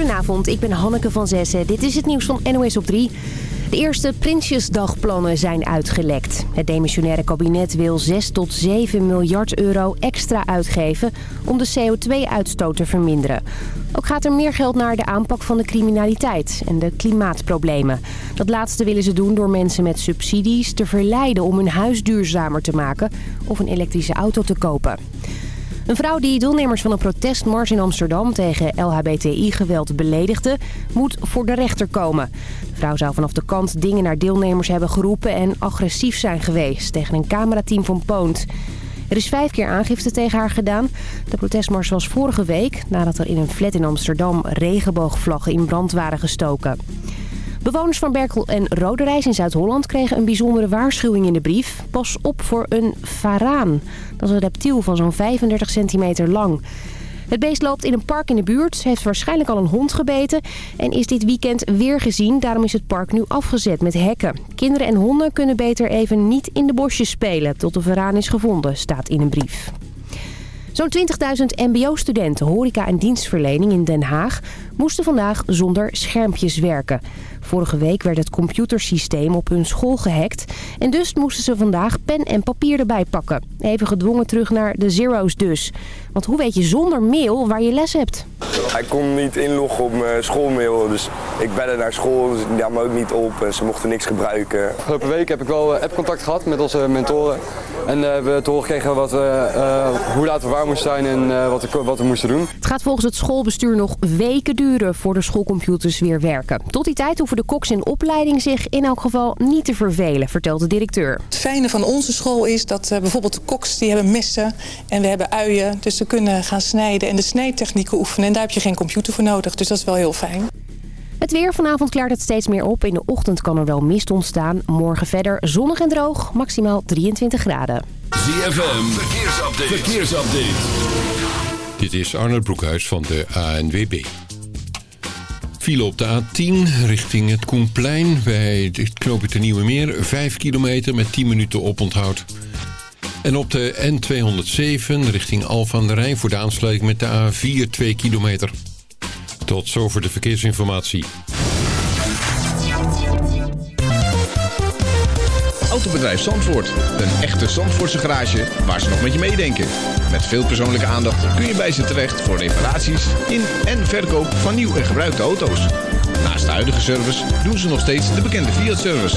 Goedenavond, ik ben Hanneke van Zessen. Dit is het nieuws van NOS op 3. De eerste Prinsjesdagplannen zijn uitgelekt. Het demissionaire kabinet wil 6 tot 7 miljard euro extra uitgeven om de CO2-uitstoot te verminderen. Ook gaat er meer geld naar de aanpak van de criminaliteit en de klimaatproblemen. Dat laatste willen ze doen door mensen met subsidies te verleiden om hun huis duurzamer te maken of een elektrische auto te kopen. Een vrouw die deelnemers van een protestmars in Amsterdam tegen LHBTI-geweld beledigde, moet voor de rechter komen. De vrouw zou vanaf de kant dingen naar deelnemers hebben geroepen en agressief zijn geweest tegen een camerateam van Poont. Er is vijf keer aangifte tegen haar gedaan. De protestmars was vorige week nadat er in een flat in Amsterdam regenboogvlaggen in brand waren gestoken. Bewoners van Berkel en Roderijs in Zuid-Holland kregen een bijzondere waarschuwing in de brief. Pas op voor een varaan. Dat is een reptiel van zo'n 35 centimeter lang. Het beest loopt in een park in de buurt, heeft waarschijnlijk al een hond gebeten... en is dit weekend weer gezien. Daarom is het park nu afgezet met hekken. Kinderen en honden kunnen beter even niet in de bosjes spelen... tot de varaan is gevonden, staat in een brief. Zo'n 20.000 mbo-studenten, horeca en dienstverlening in Den Haag... moesten vandaag zonder schermpjes werken. Vorige week werd het computersysteem op hun school gehackt... en dus moesten ze vandaag pen en papier erbij pakken. Even gedwongen terug naar de zero's dus. Want hoe weet je zonder mail waar je les hebt? Hij kon niet inloggen op mijn schoolmail, dus ik belde naar school, dus ik nam ook niet op en ze mochten niks gebruiken. Afgelopen week heb ik wel eh, appcontact gehad met onze mentoren. En uh, we te horen gekregen wat, uh, hoe laat we waar moesten zijn en uh, wat, wat, we moesten doen. Het gaat volgens het schoolbestuur nog weken duren voor de schoolcomputers weer werken. Tot die tijd hoeven de koks in opleiding zich in elk geval niet te vervelen, vertelt de directeur. Het fijne van onze school is dat bijvoorbeeld de koks die hebben messen en we hebben uien. Dus ze kunnen gaan snijden en de snijtechnieken oefenen. En daar heb je geen computer voor nodig, dus dat is wel heel fijn. Het weer vanavond klaart het steeds meer op. In de ochtend kan er wel mist ontstaan. Morgen verder zonnig en droog, maximaal 23 graden. ZFM, verkeersupdate. verkeersupdate. Dit is Arnold Broekhuis van de ANWB. File op de A10 richting het Koenplein bij het knooppunt de Nieuwe Meer. 5 kilometer met 10 minuten oponthoud. En op de N207 richting Alphen aan de Rijn voor de aansluiting met de A4 2 kilometer. Tot zover de verkeersinformatie. Autobedrijf Zandvoort. Een echte Zandvoortse garage waar ze nog met je meedenken. Met veel persoonlijke aandacht kun je bij ze terecht voor reparaties in en verkoop van nieuw en gebruikte auto's. Naast de huidige service doen ze nog steeds de bekende Fiat-service.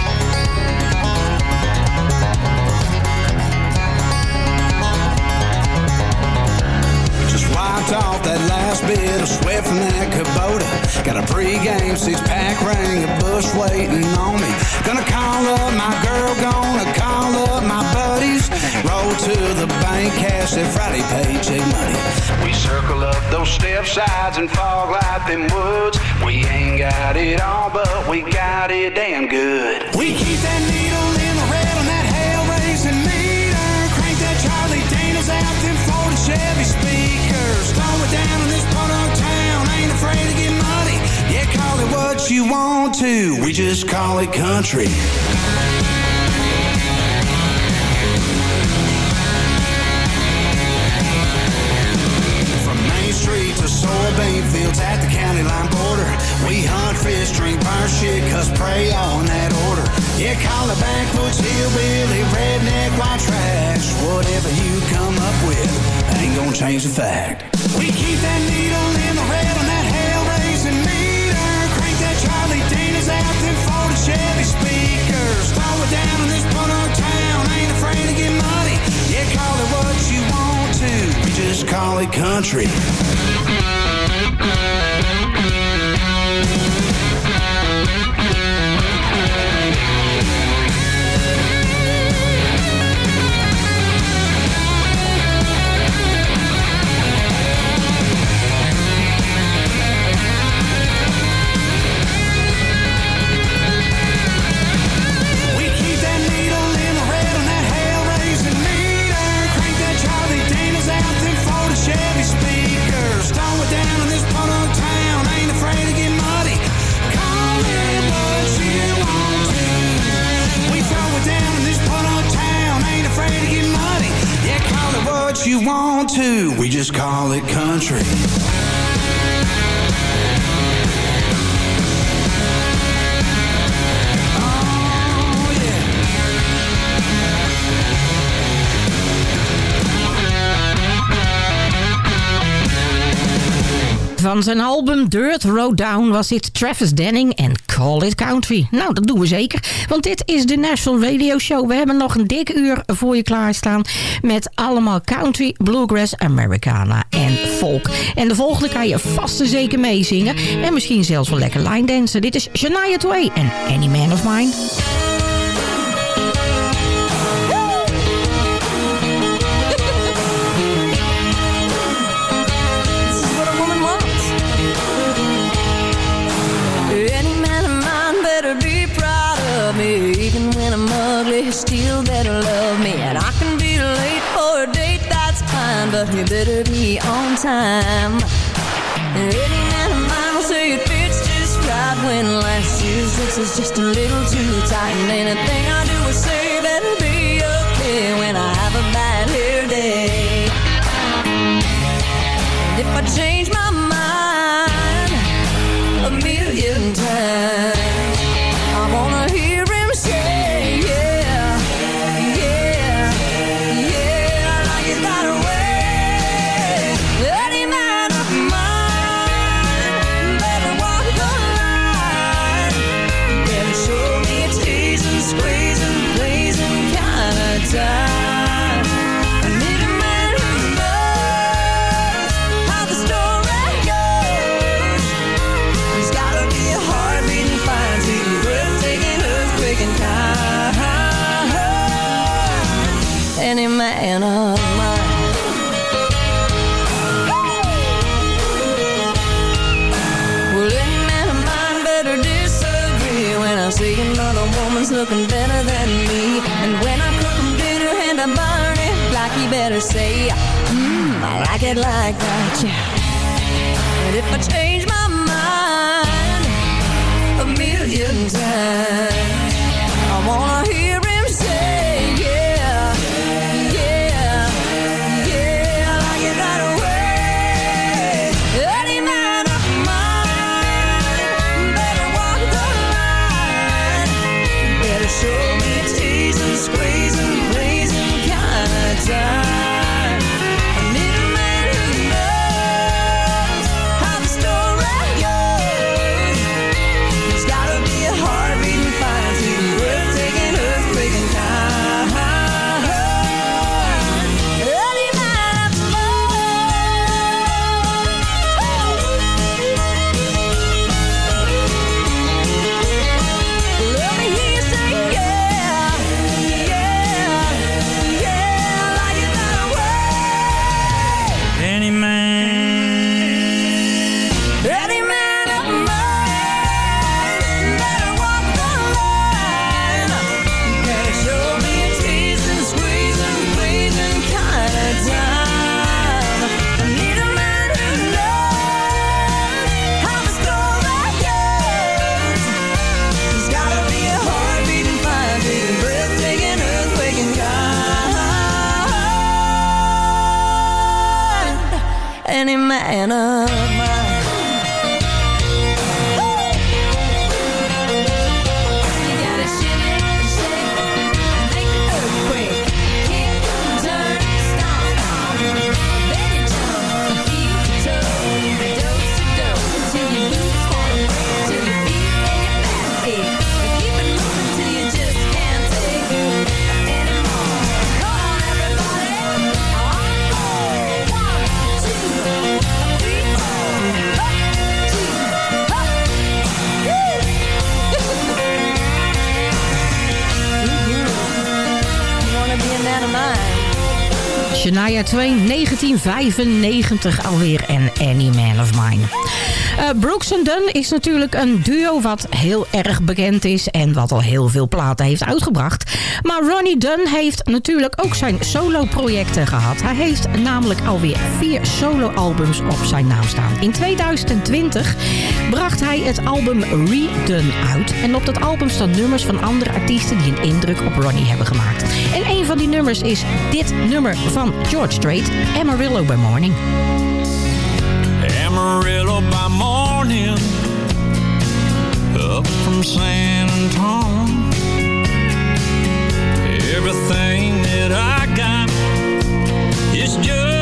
Off that last bit of sweat from that Kubota. Got a pregame six-pack ring of Busch waiting on me. Gonna call up my girl, gonna call up my buddies. Roll to the bank, cash that Friday paycheck money. We circle up those step sides and fog light them woods. We ain't got it all, but we got it damn good. We keep that needle in the red you want to, we just call it country. From Main Street to soybean fields at the county line border. We hunt, fish, drink, burn shit, pray all in that order. Yeah, call it backwoods, hillbilly, redneck, white trash. Whatever you come up with, ain't gonna change the fact. We keep that needle in the red Charlie Daniels out there for the Chevy speakers. Throw it down in this part of town. Ain't afraid to get money. Yeah, call it what you want to. We just call it country. Van zijn album Dirt Road Down was dit Travis Denning en Call It Country. Nou, dat doen we zeker, want dit is de National Radio Show. We hebben nog een dik uur voor je klaarstaan met allemaal country, bluegrass, Americana en folk. En de volgende kan je vast en zeker meezingen en misschien zelfs wel lekker line dansen. Dit is Shania Twain en Any Man of Mine. still better love me. And I can be late for a date, that's fine But you better be on time. Any man of mine will say it fits just right When last year's looks is just a little too tight. And anything I do or say better be okay When I have a bad hair day. And if I change 1995 alweer en Any Man of Mine. Eh, Brooks Dunn is natuurlijk een duo wat heel erg bekend is en wat al heel veel platen heeft uitgebracht. Maar Ronnie Dunn heeft natuurlijk ook zijn solo-projecten gehad. Hij heeft namelijk alweer vier solo-albums op zijn naam staan. In 2020 bracht hij het album Redone uit. En op dat album staan nummers van andere artiesten die een indruk op Ronnie hebben gemaakt. En een van die nummers is dit nummer van George Strait, Amarillo by Morning. Amarillo by morning, up from San Antonio. Everything that I got is just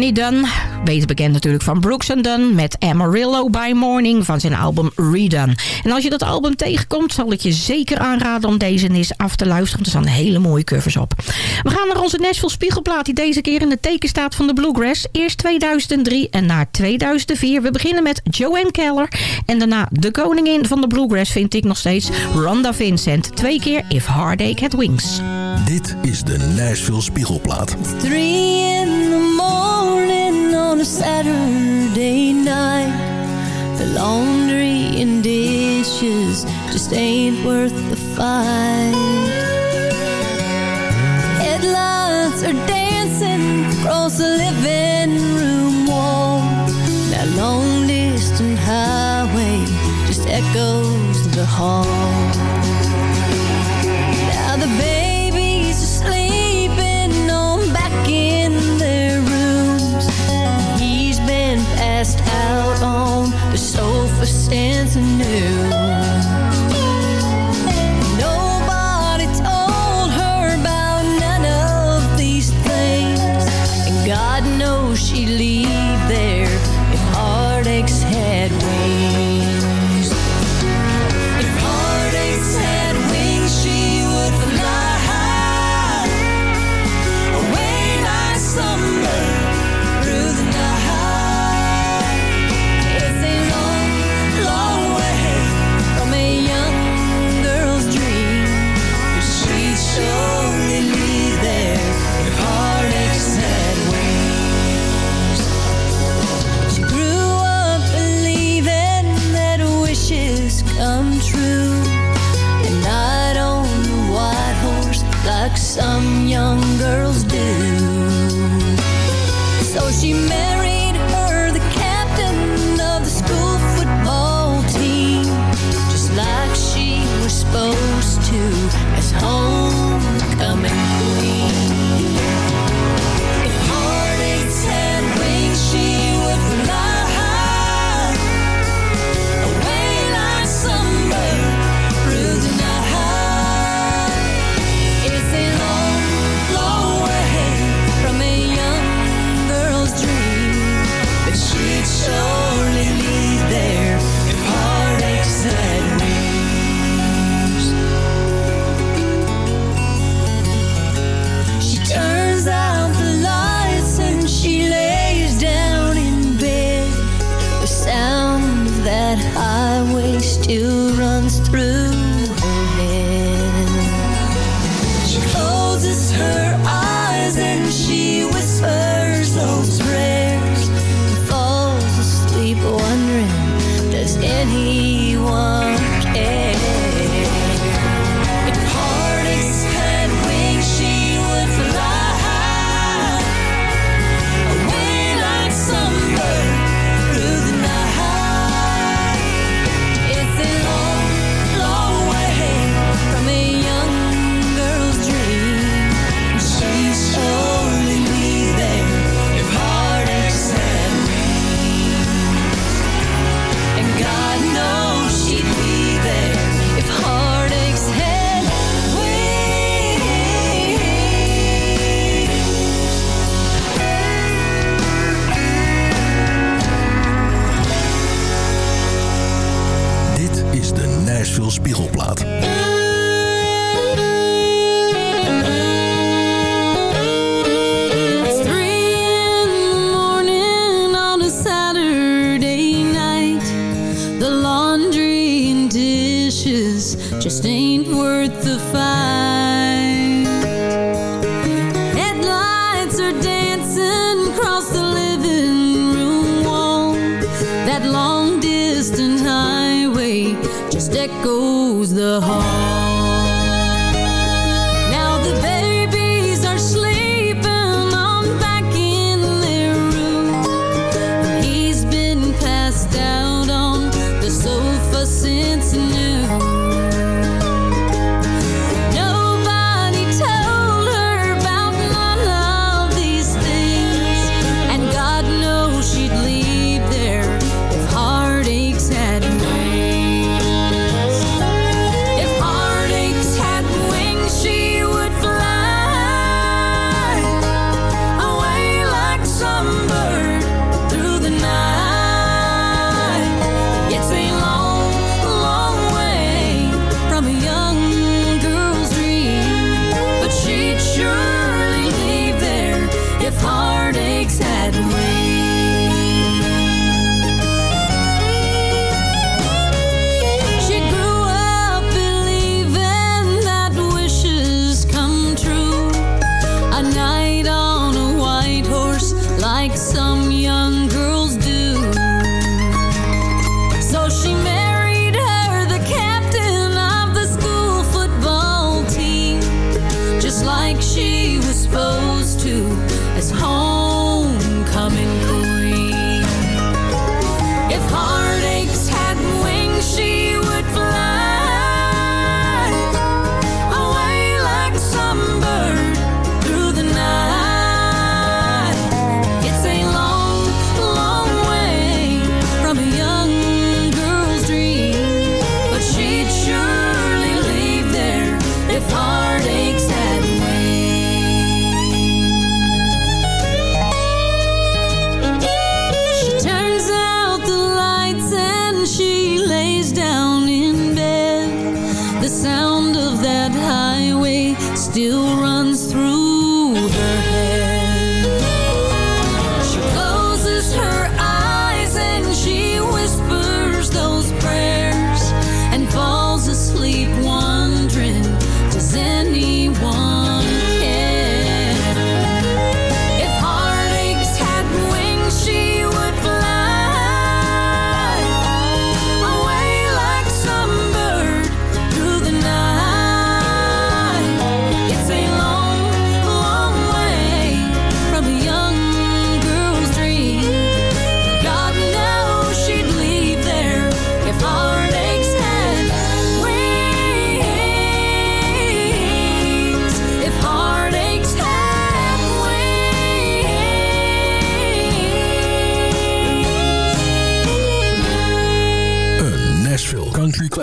Ronnie Dunn, beter bekend natuurlijk van Brooks Dunn... met Amarillo by Morning van zijn album Redone. En als je dat album tegenkomt, zal ik je zeker aanraden om deze eens af te luisteren. Er staan hele mooie covers op. We gaan naar onze Nashville Spiegelplaat die deze keer in de teken staat van de Bluegrass. Eerst 2003 en na 2004. We beginnen met Joanne Keller en daarna de koningin van de Bluegrass vind ik nog steeds... Rhonda Vincent. Twee keer If Heartache Had Wings. Dit is de Nashville Spiegelplaat. Three a Saturday night. The laundry and dishes just ain't worth the fight. Headlights are dancing across the living room wall. That long distant highway just echoes the hall. Passed out on the sofa since noon.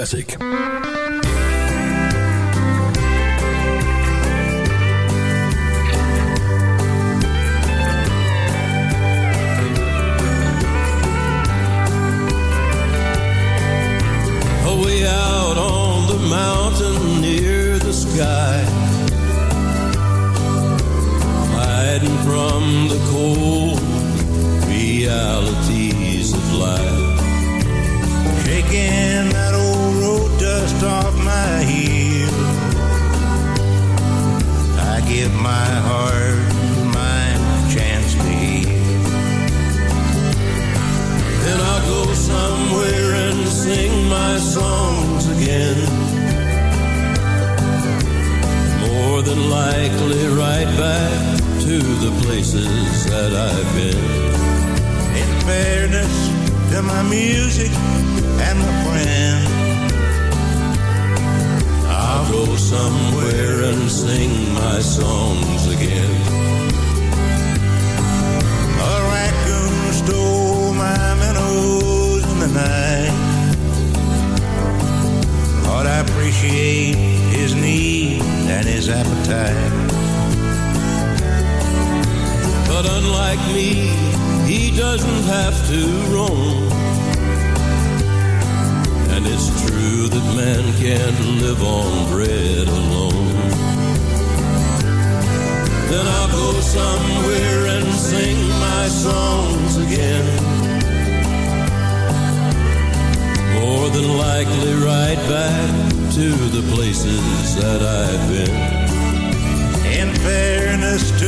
Classic.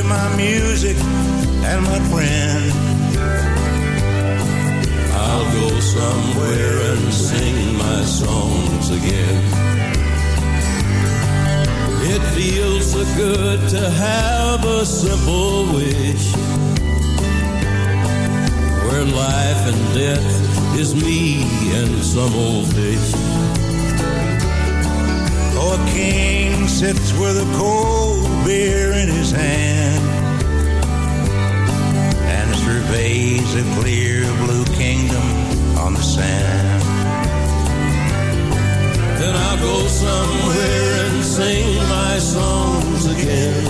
My music and my friend, I'll go somewhere and sing my songs again. It feels so good to have a simple wish where life and death is me and some old fish. A king sits with a cold beer in his hand and surveys a clear blue kingdom on the sand. Then I'll go somewhere and sing my songs again.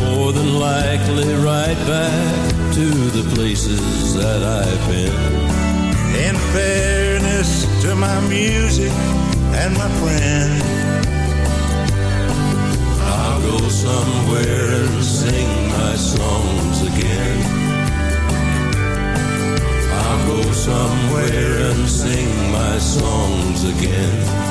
More than likely right back to the places that I've been. In fairness to my music and my friend, I'll go somewhere and sing my songs again. I'll go somewhere and sing my songs again.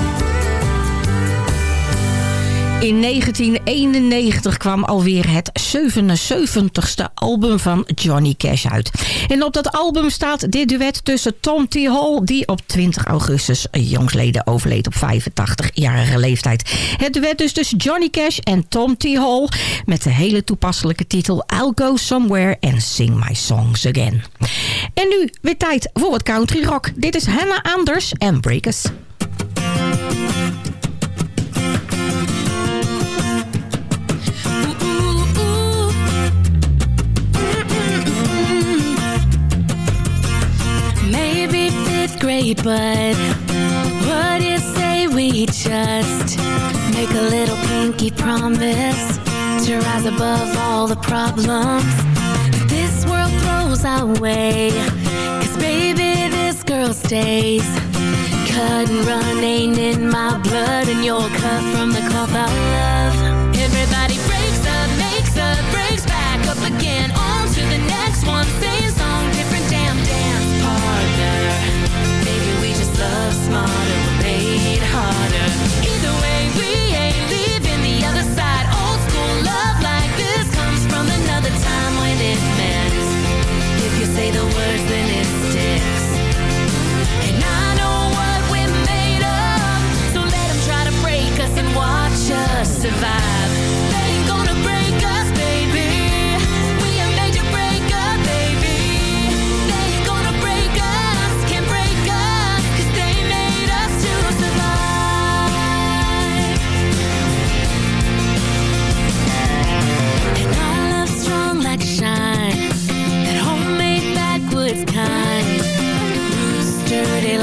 In 1991 kwam alweer het 77ste album van Johnny Cash uit. En op dat album staat dit duet tussen Tom T. Hall... die op 20 augustus jongsleden overleed op 85-jarige leeftijd. Het duet dus tussen Johnny Cash en Tom T. Hall... met de hele toepasselijke titel I'll Go Somewhere and Sing My Songs Again. En nu weer tijd voor wat country rock. Dit is Hannah Anders en Breakers. But what do you say we just make a little pinky promise to rise above all the problems this world throws our way? Cause baby, this girl stays. Cut and run ain't in my blood, and you're cut from the cloth I love. Everybody say the words, then it sticks. And I know what we're made of, so try to break us and watch us survive.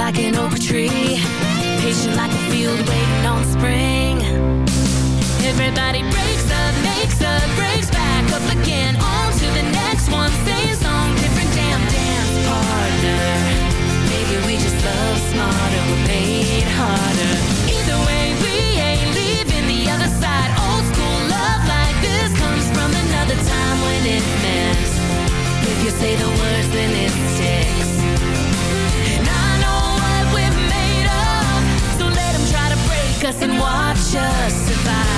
like an oak tree, patient like a field waiting on spring. Everybody breaks up, makes up, breaks back up again. On to the next one, same song, different damn dance partner. Maybe we just love smarter, we're made harder. Either way, we ain't leaving the other side. Old school love like this comes from another time when it meant. If you say the words, then it sticks. us and watch us survive.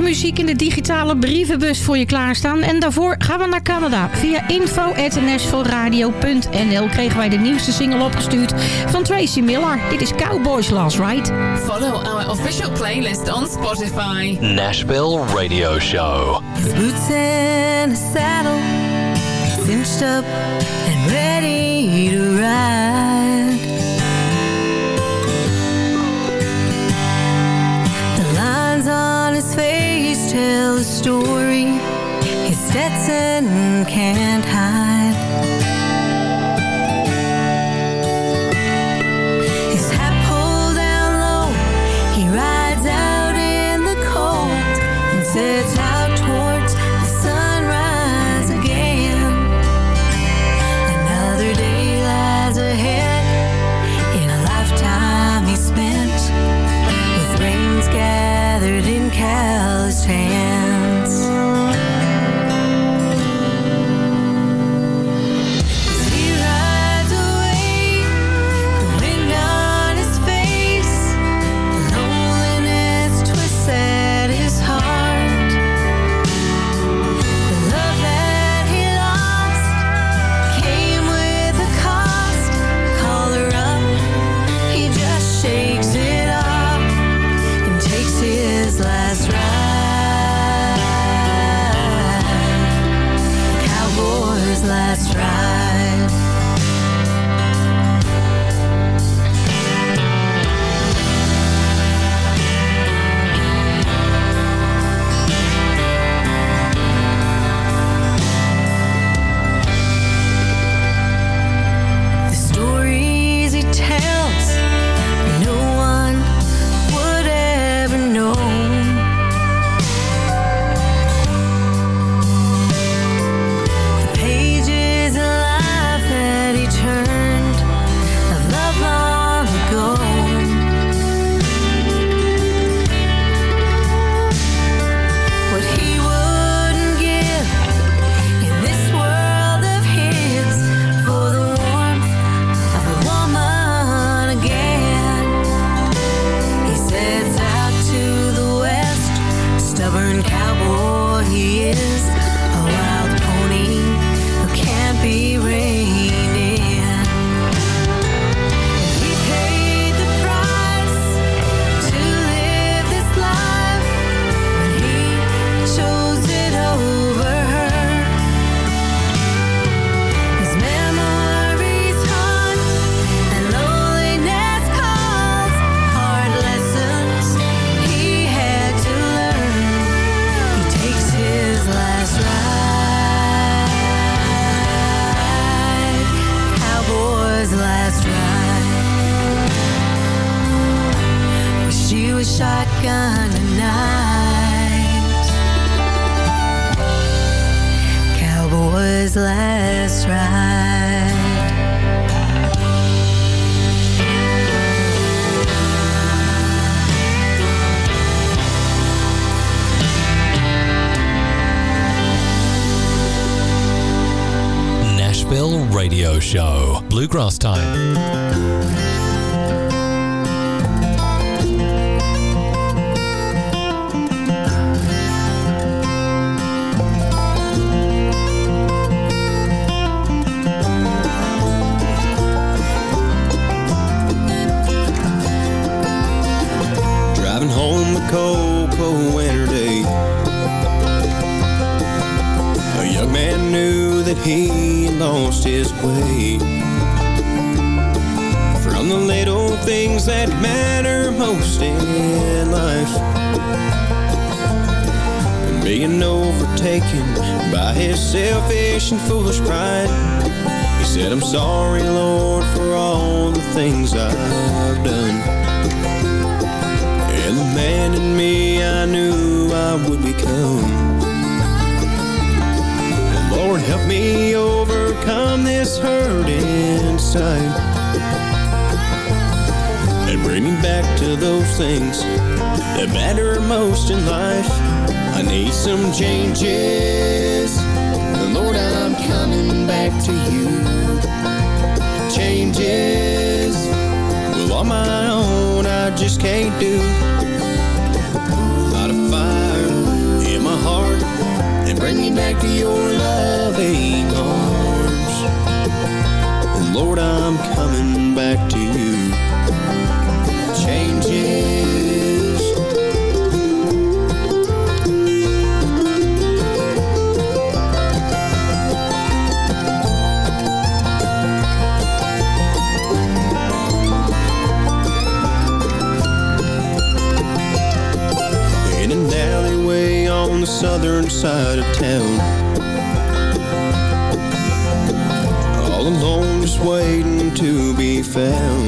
muziek in de digitale brievenbus voor je klaarstaan. En daarvoor gaan we naar Canada. Via info.nashvilleradio.nl kregen wij de nieuwste single opgestuurd van Tracy Miller. Dit is Cowboys Last Ride. Follow our official playlist on Spotify. Nashville Radio Show. Boots saddle, story. He sits and can't hide. Lost his way. From the little things that matter most in life. And being overtaken by his selfish and foolish pride. He said, I'm sorry, Lord, for all the things I've done. And the man in me I knew I would become. Lord, help me overcome this hurt inside. And bring me back to those things that matter most in life. I need some changes. And Lord, I'm coming back to you. Changes. Well, on my own, I just can't do. Bring me back to your loving arms. And Lord, I'm coming back to you. Changes. The southern side of town. All alone, just waiting to be found.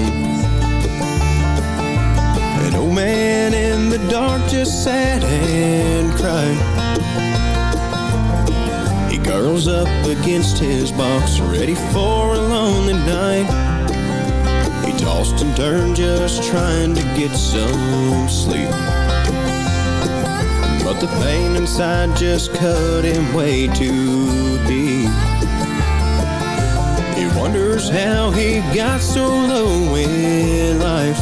An old man in the dark just sat and cried. He curls up against his box, ready for a lonely night. He tossed and turned, just trying to get some sleep. The pain inside just cut him way too deep. He wonders how he got so low in life.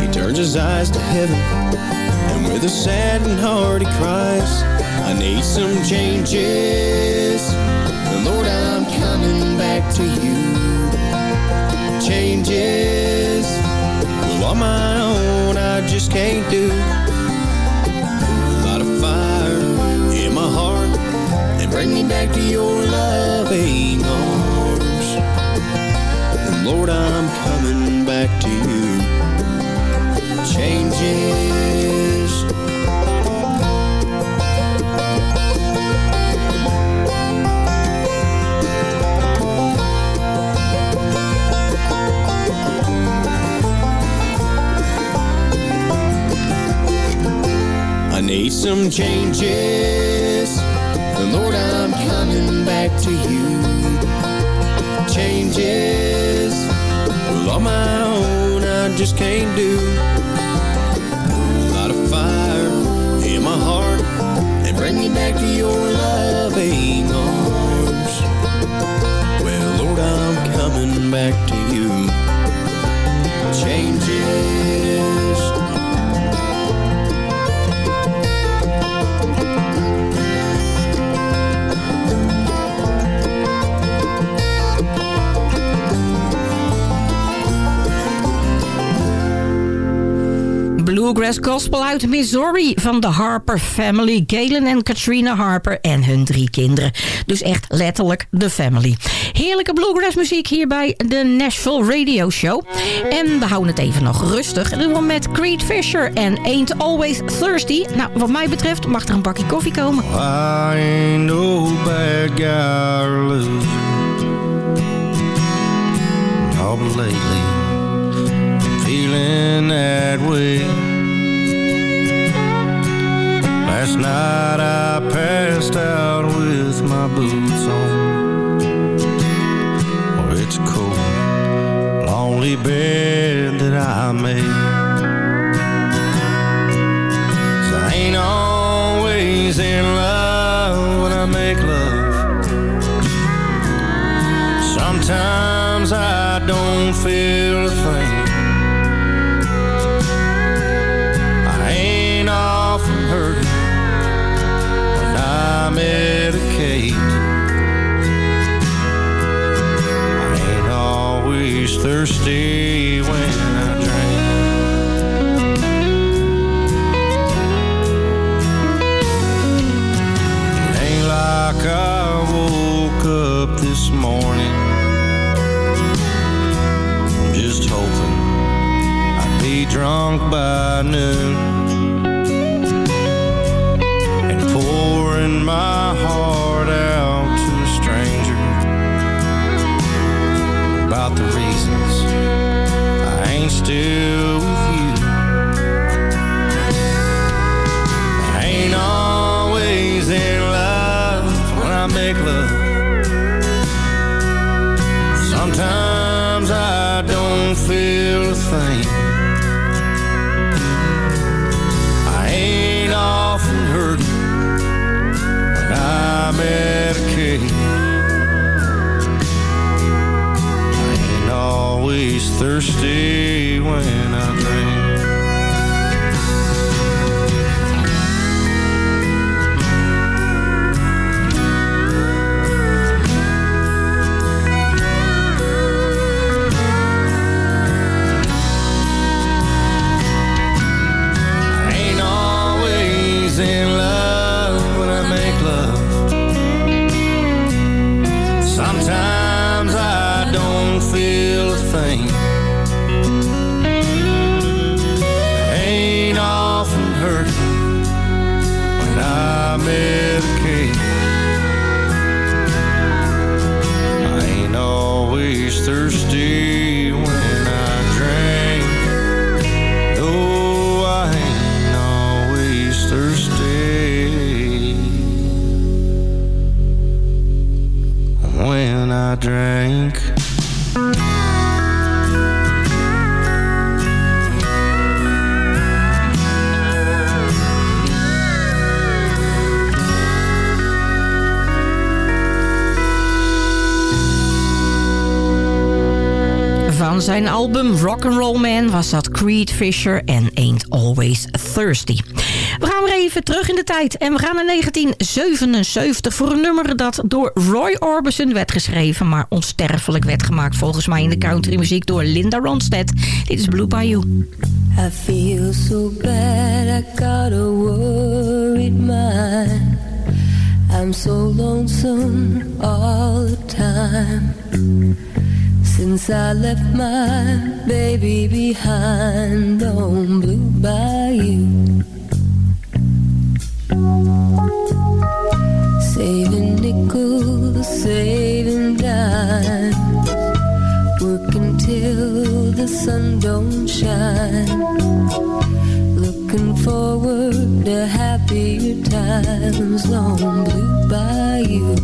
He turns his eyes to heaven, and with a saddened heart he cries, I need some changes. Lord, I'm coming back to you. Changes. Well, on my own, I just can't do. My heart and bring me back to your loving arms. And Lord, I'm coming back to you. Changes. Need some changes. And Lord, I'm coming back to you. Changes. Well, on my own, I just can't do. Bluegrass Gospel uit Missouri van de Harper Family. Galen en Katrina Harper en hun drie kinderen. Dus echt letterlijk de family. Heerlijke bluegrass muziek hier bij de Nashville Radio Show. En we houden het even nog rustig. En doen met Creed Fisher en Ain't Always Thirsty. Nou, wat mij betreft mag er een bakje koffie komen. I ain't no bad guy lately, feeling that way. Last night I passed out with my boots on. Oh, It's a cold, lonely bed that I made. Cause I ain't always in love when I make love. Sometimes I don't feel thirsty when I drink. It ain't like I woke up this morning just hoping I'd be drunk by noon and pouring my out the reasons. I ain't still was dat Creed Fisher en Ain't Always Thirsty. We gaan weer even terug in de tijd en we gaan naar 1977 voor een nummer dat door Roy Orbison werd geschreven, maar onsterfelijk werd gemaakt volgens mij in de countrymuziek door Linda Ronstadt. Dit is Blue Bayou. I feel so bad, I got a worried mind. I'm so lonesome all the time. Since I left my baby behind on Blue Bayou. Saving nickels, saving dimes. Working till the sun don't shine. Looking forward to happier times on Blue Bayou.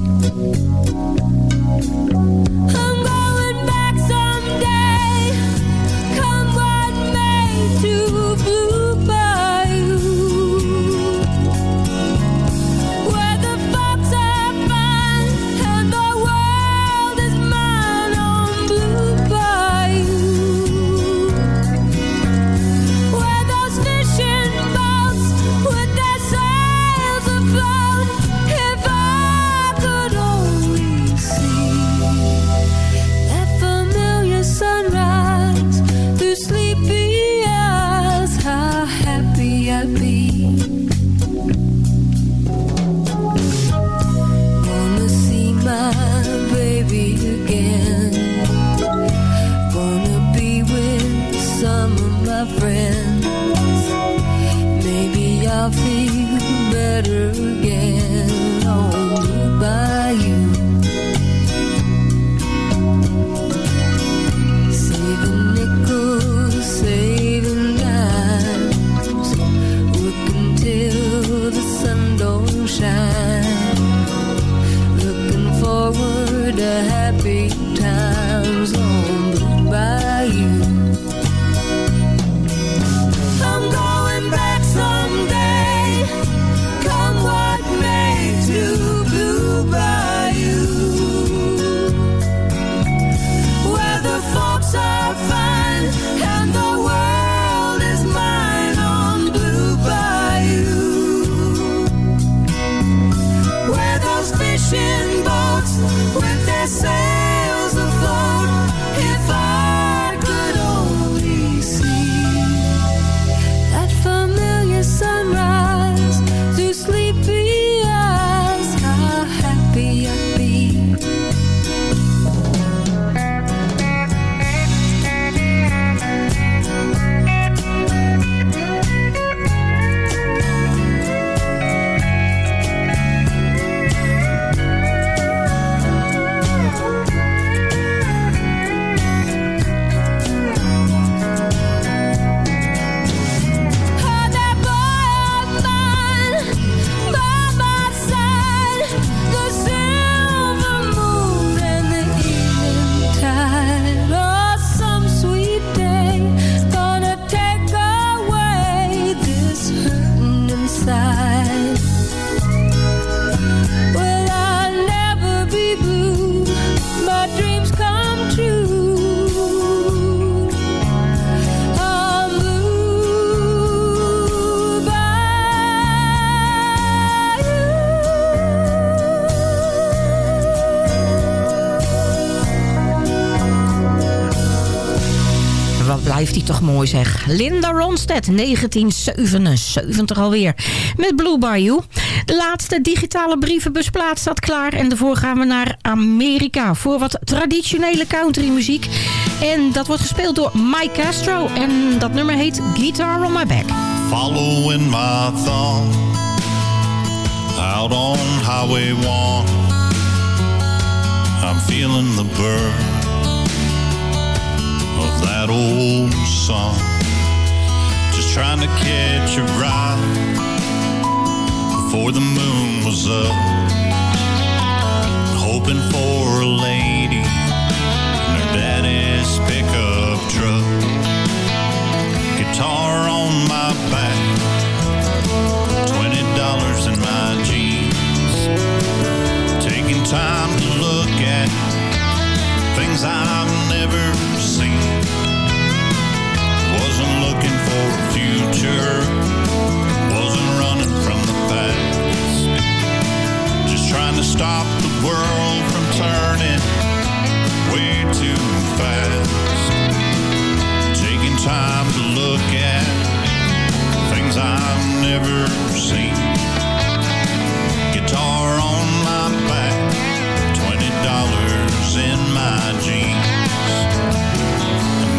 Linda Ronstadt, 1977 alweer. Met Blue Bayou. De laatste digitale brievenbusplaat staat klaar. En daarvoor gaan we naar Amerika. Voor wat traditionele countrymuziek. En dat wordt gespeeld door Mike Castro. En dat nummer heet Guitar on My Back. Following my thumb out on Highway 1. I'm feeling the burn of that old sun. Trying to catch a ride before the moon was up. Hoping for a lady in her daddy's pickup truck. Guitar on my back, twenty dollars in my jeans. Taking time to look at things I've never for a future, wasn't running from the past. Just trying to stop the world from turning way too fast. Taking time to look at things I've never seen. Guitar on my back, twenty dollars in my jeans.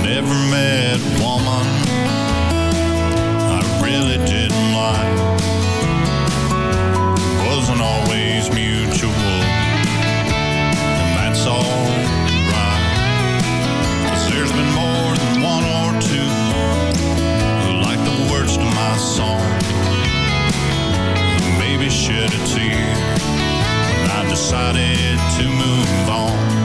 Never met woman Always mutual, and that's alright. 'Cause there's been more than one or two who like the words to my song. Maybe shed a tear, I decided to move on.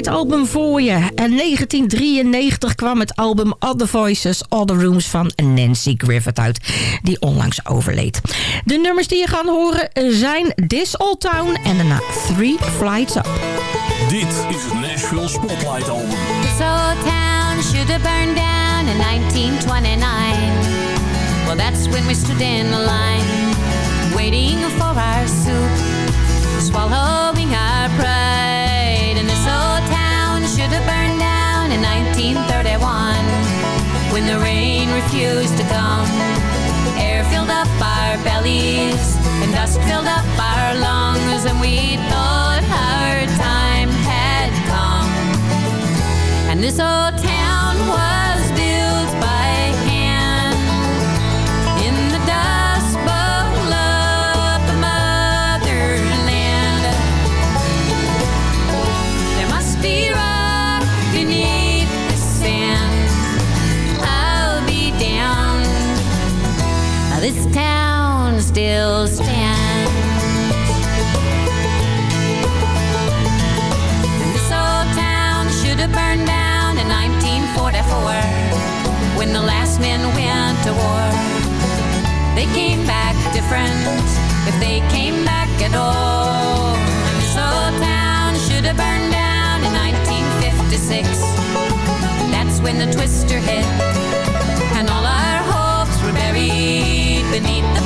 Spotlight album voor je. En 1993 kwam het album Other Voices, Other Rooms van Nancy Griffith uit. Die onlangs overleed. De nummers die je gaat horen zijn This Old Town en daarna Three Flights Up. Dit is het Nashville Spotlight album. This old town should have burned down in 1929. Well, that's when we stood in the line, waiting for our soup, swallowing our pride. Refused to come. Air filled up our bellies, and dust filled up our lungs, and we thought our time had come. And this old town this town still stands. And this old town should have burned down in 1944 when the last men went to war. They came back different if they came back at all. And this old town should have burned down in 1956. That's when the twister hit beneath the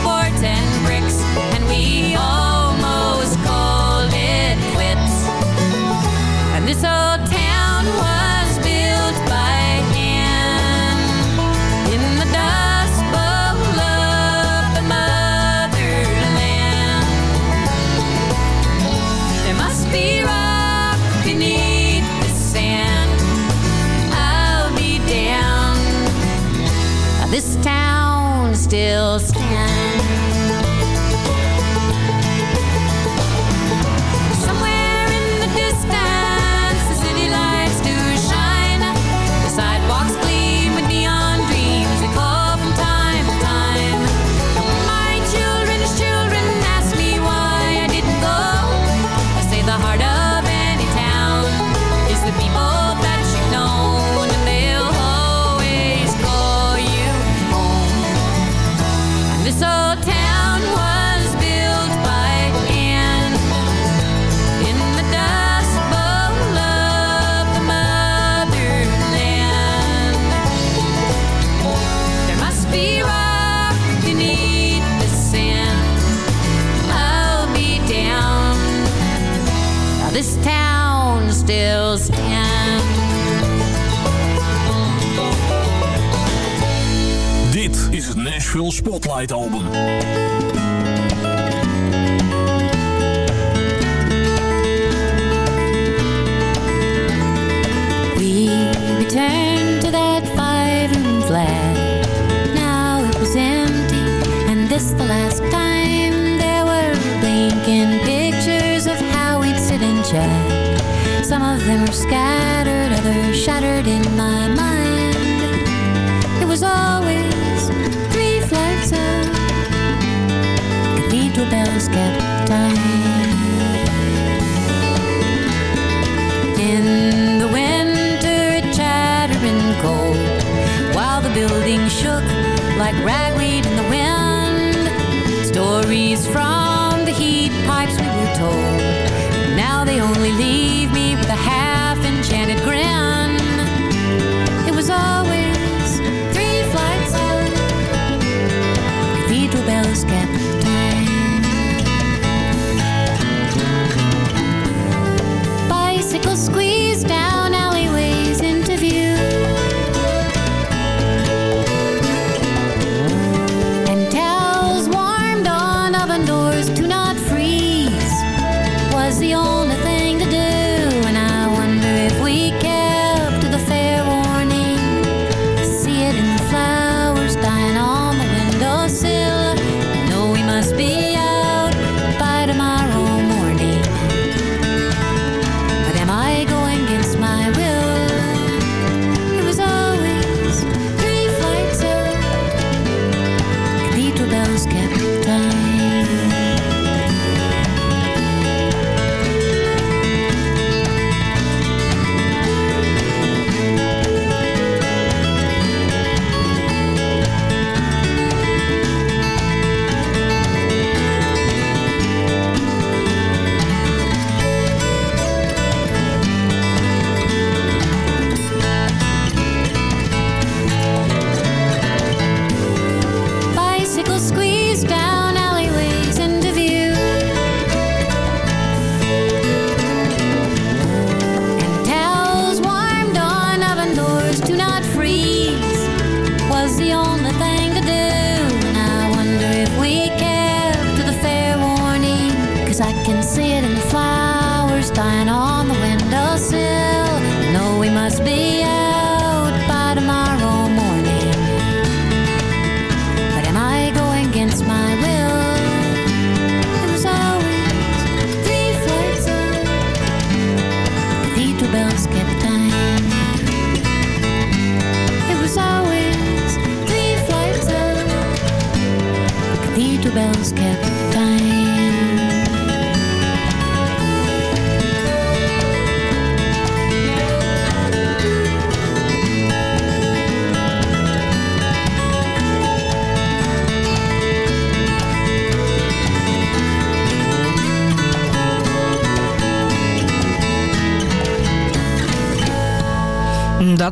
Right.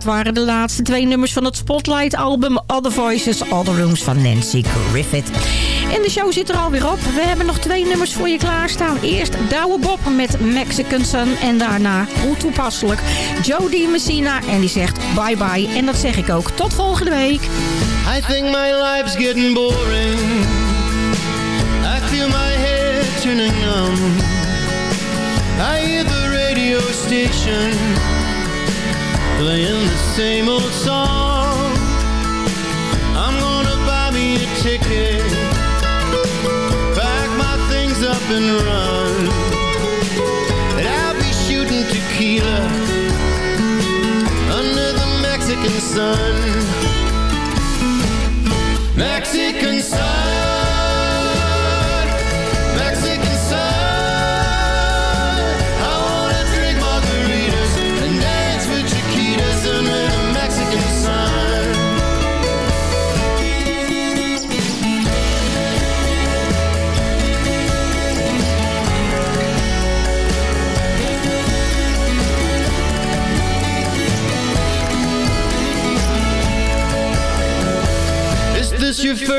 Waren de laatste twee nummers van het Spotlight-album Other Voices, Other Rooms van Nancy Griffith. En de show zit er alweer op. We hebben nog twee nummers voor je klaarstaan. Eerst Douwe Bob met Mexican Sun en daarna, hoe toepasselijk, Jody Messina. En die zegt bye bye. En dat zeg ik ook. Tot volgende week. I think my life's getting boring. I feel my head turning numb. I hear the radio station playing the same old song. I'm gonna buy me a ticket, pack my things up and run. And I'll be shooting tequila under the Mexican sun. Mexican sun,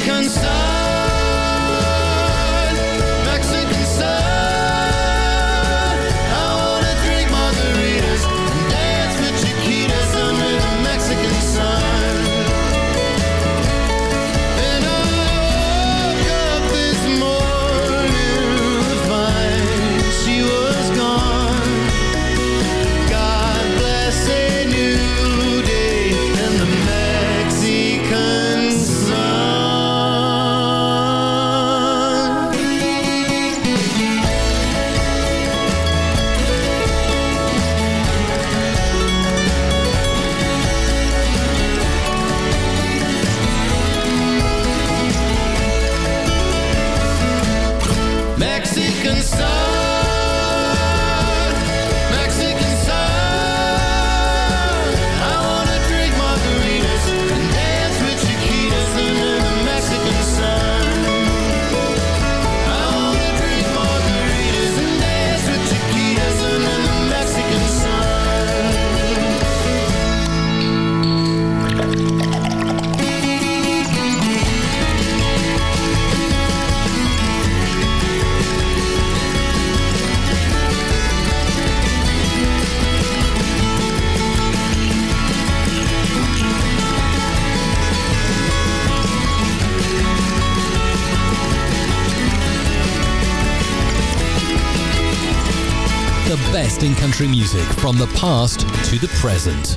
Sun, country music from the past to the present.